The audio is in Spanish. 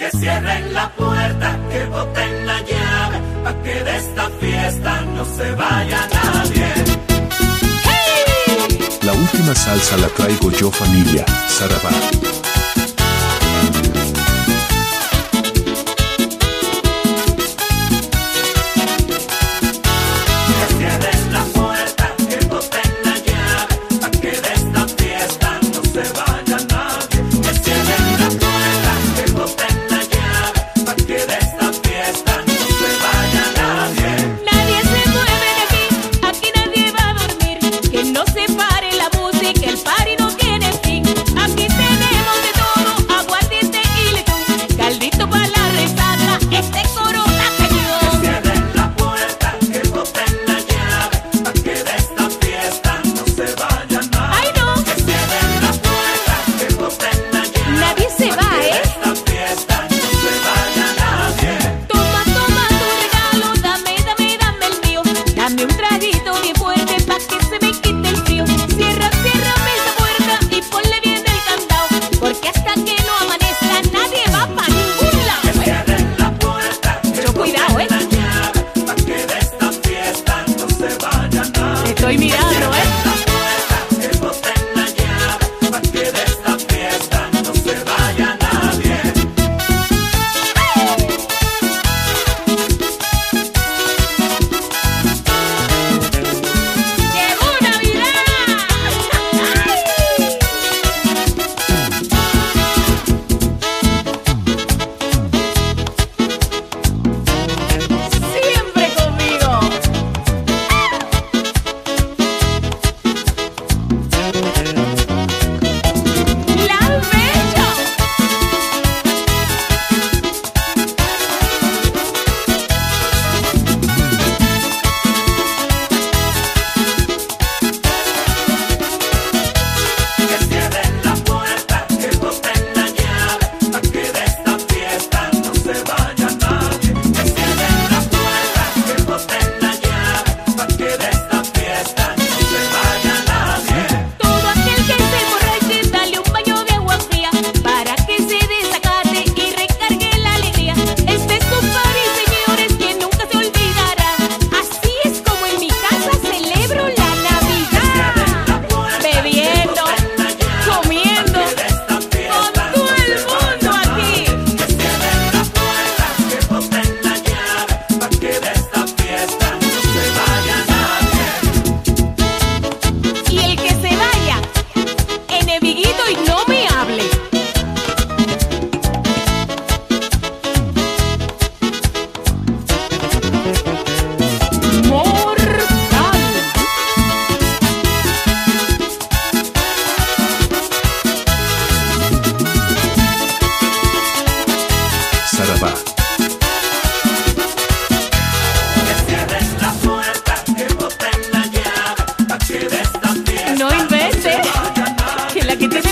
Que cierren la puerta, que boten la llave, pa' que de esta fiesta no se vaya nadie. La última salsa la traigo yo familia, Sarabá. aquí te